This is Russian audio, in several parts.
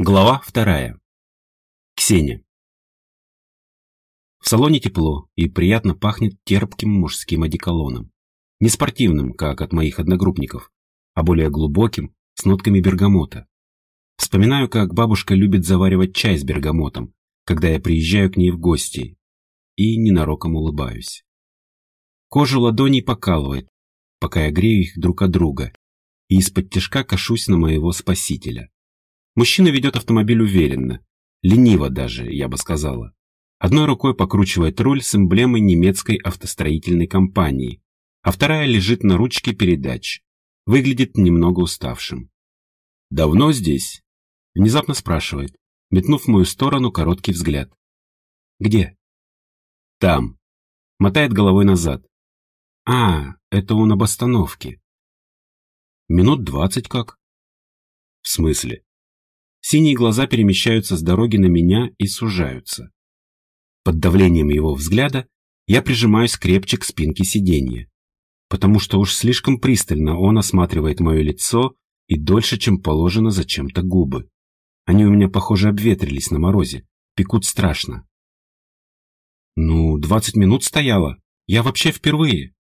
Глава вторая. Ксения. В салоне тепло и приятно пахнет терпким мужским одеколоном. Не спортивным, как от моих одногруппников, а более глубоким, с нотками бергамота. Вспоминаю, как бабушка любит заваривать чай с бергамотом, когда я приезжаю к ней в гости, и ненароком улыбаюсь. Кожу ладоней покалывает, пока я грею их друг от друга, и из-под тяжка кашусь на моего спасителя. Мужчина ведет автомобиль уверенно, лениво даже, я бы сказала. Одной рукой покручивает руль с эмблемой немецкой автостроительной компании, а вторая лежит на ручке передач. Выглядит немного уставшим. «Давно здесь?» Внезапно спрашивает, метнув в мою сторону короткий взгляд. «Где?» «Там». Мотает головой назад. «А, это он об остановке». «Минут двадцать как?» «В смысле?» Синие глаза перемещаются с дороги на меня и сужаются. Под давлением его взгляда я прижимаюсь крепче к спинке сиденья, потому что уж слишком пристально он осматривает мое лицо и дольше, чем положено, зачем-то губы. Они у меня, похоже, обветрились на морозе, пекут страшно. Ну, двадцать минут стояла. Я вообще впервые.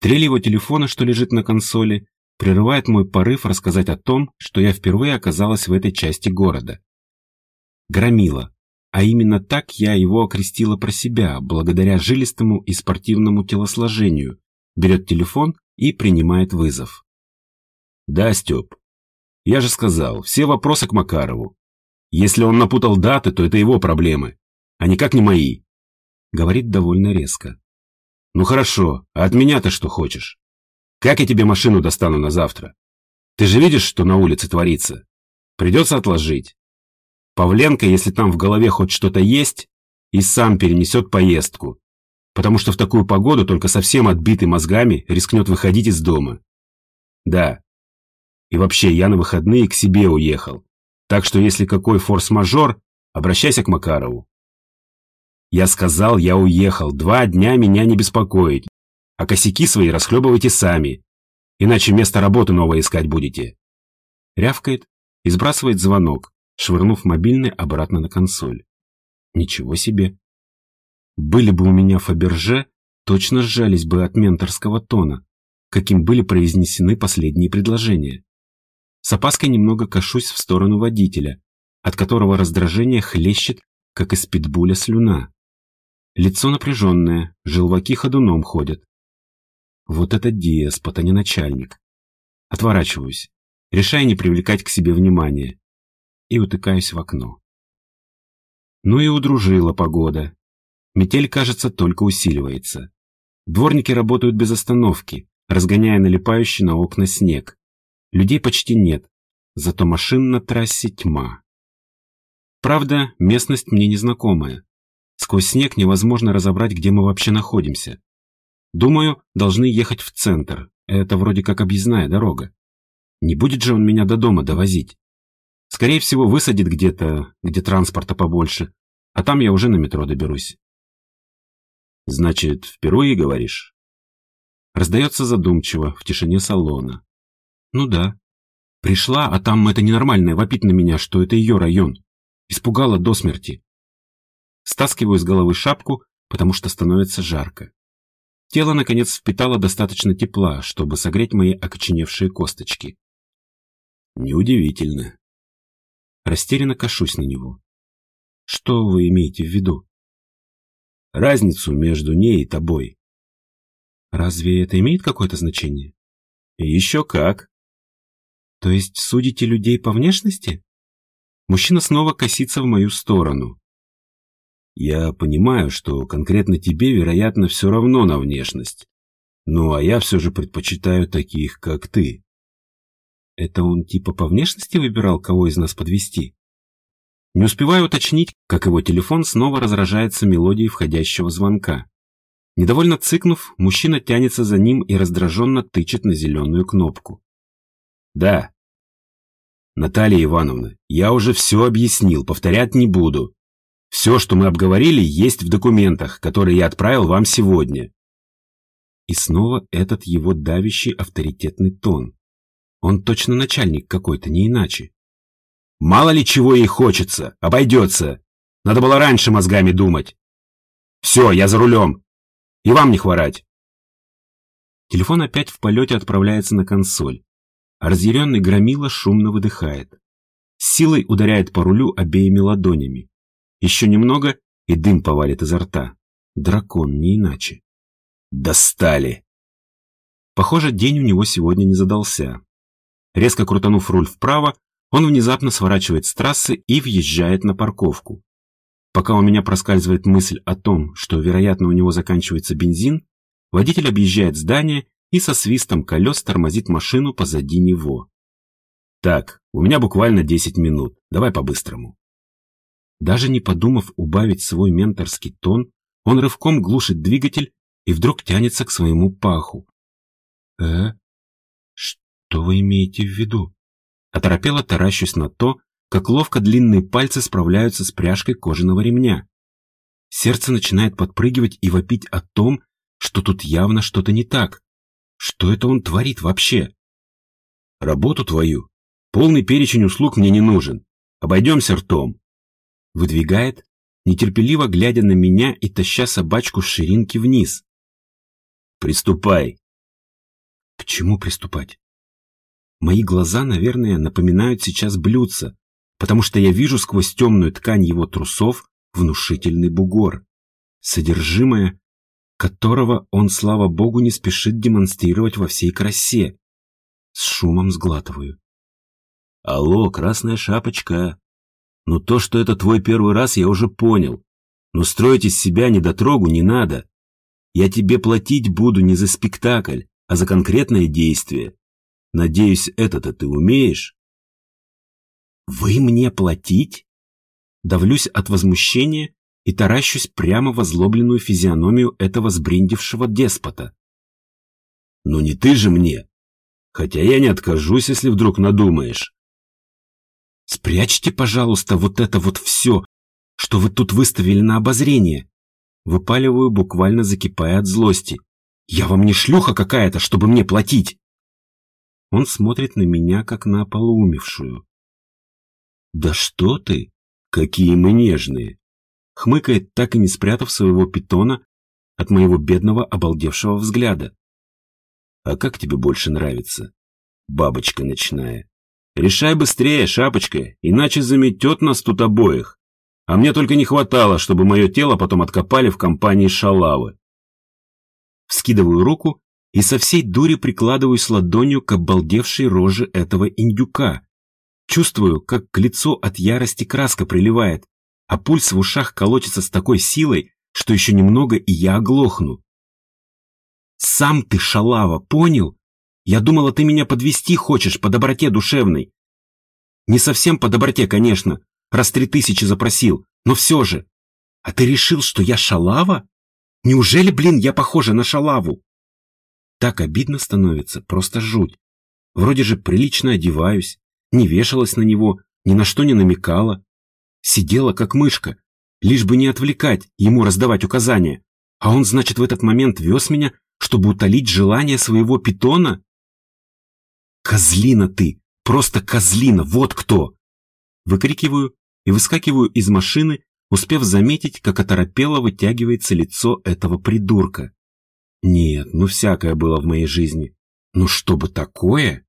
Трель его телефона, что лежит на консоли, прерывает мой порыв рассказать о том, что я впервые оказалась в этой части города. Громила, а именно так я его окрестила про себя, благодаря жилистому и спортивному телосложению, берет телефон и принимает вызов. «Да, Степ, я же сказал, все вопросы к Макарову. Если он напутал даты, то это его проблемы, а никак не мои», — говорит довольно резко. «Ну хорошо, а от меня-то что хочешь?» Как я тебе машину достану на завтра? Ты же видишь, что на улице творится? Придется отложить. Павленко, если там в голове хоть что-то есть, и сам перенесет поездку, потому что в такую погоду только совсем отбитый мозгами рискнет выходить из дома. Да. И вообще, я на выходные к себе уехал, так что если какой форс-мажор, обращайся к Макарову. Я сказал, я уехал, два дня меня не беспокоить, а косяки свои расхлебывайте сами, иначе место работы новое искать будете. Рявкает и сбрасывает звонок, швырнув мобильный обратно на консоль. Ничего себе. Были бы у меня Фаберже, точно сжались бы от менторского тона, каким были произнесены последние предложения. С опаской немного кашусь в сторону водителя, от которого раздражение хлещет, как из питбуля слюна. Лицо напряженное, желваки ходуном ходят. Вот это деспот, а не начальник. Отворачиваюсь, решая не привлекать к себе внимания, и утыкаюсь в окно. Ну и удружила погода. Метель, кажется, только усиливается. Дворники работают без остановки, разгоняя налипающий на окна снег. Людей почти нет, зато машин на трассе тьма. Правда, местность мне незнакомая. Сквозь снег невозможно разобрать, где мы вообще находимся. Думаю, должны ехать в центр. Это вроде как объездная дорога. Не будет же он меня до дома довозить. Скорее всего, высадит где-то, где транспорта побольше, а там я уже на метро доберусь. Значит, впервые говоришь? Раздается задумчиво в тишине салона. Ну да. Пришла, а там это ненормальное вопит на меня, что это ее район. Испугала до смерти. Стаскиваю с головы шапку, потому что становится жарко. Тело, наконец, впитало достаточно тепла, чтобы согреть мои окоченевшие косточки. Неудивительно. Растерянно кашусь на него. Что вы имеете в виду? Разницу между ней и тобой. Разве это имеет какое-то значение? Еще как. То есть судите людей по внешности? Мужчина снова косится в мою сторону, я понимаю, что конкретно тебе, вероятно, все равно на внешность. Ну, а я все же предпочитаю таких, как ты. Это он типа по внешности выбирал, кого из нас подвести? Не успеваю уточнить, как его телефон снова разражается мелодией входящего звонка. Недовольно цыкнув, мужчина тянется за ним и раздраженно тычет на зеленую кнопку. «Да». «Наталья Ивановна, я уже все объяснил, повторять не буду. Все, что мы обговорили, есть в документах, которые я отправил вам сегодня. И снова этот его давящий авторитетный тон. Он точно начальник какой-то, не иначе. Мало ли чего ей хочется, обойдется. Надо было раньше мозгами думать. Все, я за рулем. И вам не хворать. Телефон опять в полете отправляется на консоль. А разъяренный громила шумно выдыхает. С силой ударяет по рулю обеими ладонями. Еще немного, и дым повалит изо рта. Дракон, не иначе. Достали! Похоже, день у него сегодня не задался. Резко крутанув руль вправо, он внезапно сворачивает с трассы и въезжает на парковку. Пока у меня проскальзывает мысль о том, что, вероятно, у него заканчивается бензин, водитель объезжает здание и со свистом колес тормозит машину позади него. Так, у меня буквально 10 минут, давай по-быстрому. Даже не подумав убавить свой менторский тон, он рывком глушит двигатель и вдруг тянется к своему паху. «Э? Что вы имеете в виду?» Оторопело таращусь на то, как ловко длинные пальцы справляются с пряжкой кожаного ремня. Сердце начинает подпрыгивать и вопить о том, что тут явно что-то не так. Что это он творит вообще? Работу твою. Полный перечень услуг мне не нужен. Обойдемся ртом. Выдвигает, нетерпеливо глядя на меня и таща собачку с ширинки вниз. Приступай. К чему приступать? Мои глаза, наверное, напоминают сейчас блюдца, потому что я вижу сквозь темную ткань его трусов внушительный бугор, содержимое которого он, слава богу, не спешит демонстрировать во всей красе. С шумом сглатываю. «Алло, красная шапочка! Ну то, что это твой первый раз, я уже понял. Но строить из себя недотрогу не надо. Я тебе платить буду не за спектакль, а за конкретное действие. Надеюсь, это-то ты умеешь?» «Вы мне платить?» Давлюсь от возмущения и таращусь прямо в озлобленную физиономию этого сбриндившего деспота. «Ну не ты же мне! Хотя я не откажусь, если вдруг надумаешь!» «Спрячьте, пожалуйста, вот это вот все, что вы тут выставили на обозрение!» Выпаливаю, буквально закипая от злости. «Я вам не шлюха какая-то, чтобы мне платить!» Он смотрит на меня, как на ополоумевшую. «Да что ты! Какие мы нежные!» Хмыкает, так и не спрятав своего питона от моего бедного обалдевшего взгляда. «А как тебе больше нравится?» Бабочка ночная. «Решай быстрее, шапочка, иначе заметет нас тут обоих. А мне только не хватало, чтобы мое тело потом откопали в компании шалавы». Вскидываю руку и со всей дури прикладываюсь ладонью к обалдевшей роже этого индюка. Чувствую, как к лицу от ярости краска приливает, а пульс в ушах колотится с такой силой, что еще немного и я оглохну. «Сам ты шалава, понял? Я думала, ты меня подвести хочешь по доброте душевной. Не совсем по доброте, конечно, раз три тысячи запросил, но все же. А ты решил, что я шалава? Неужели, блин, я похожа на шалаву?» Так обидно становится, просто жуть. Вроде же прилично одеваюсь, не вешалась на него, ни на что не намекала. Сидела как мышка, лишь бы не отвлекать, ему раздавать указания. А он, значит, в этот момент вез меня, чтобы утолить желание своего питона? Козлина ты, просто козлина, вот кто! Выкрикиваю и выскакиваю из машины, успев заметить, как оторопело вытягивается лицо этого придурка. Нет, ну всякое было в моей жизни. Ну чтобы такое?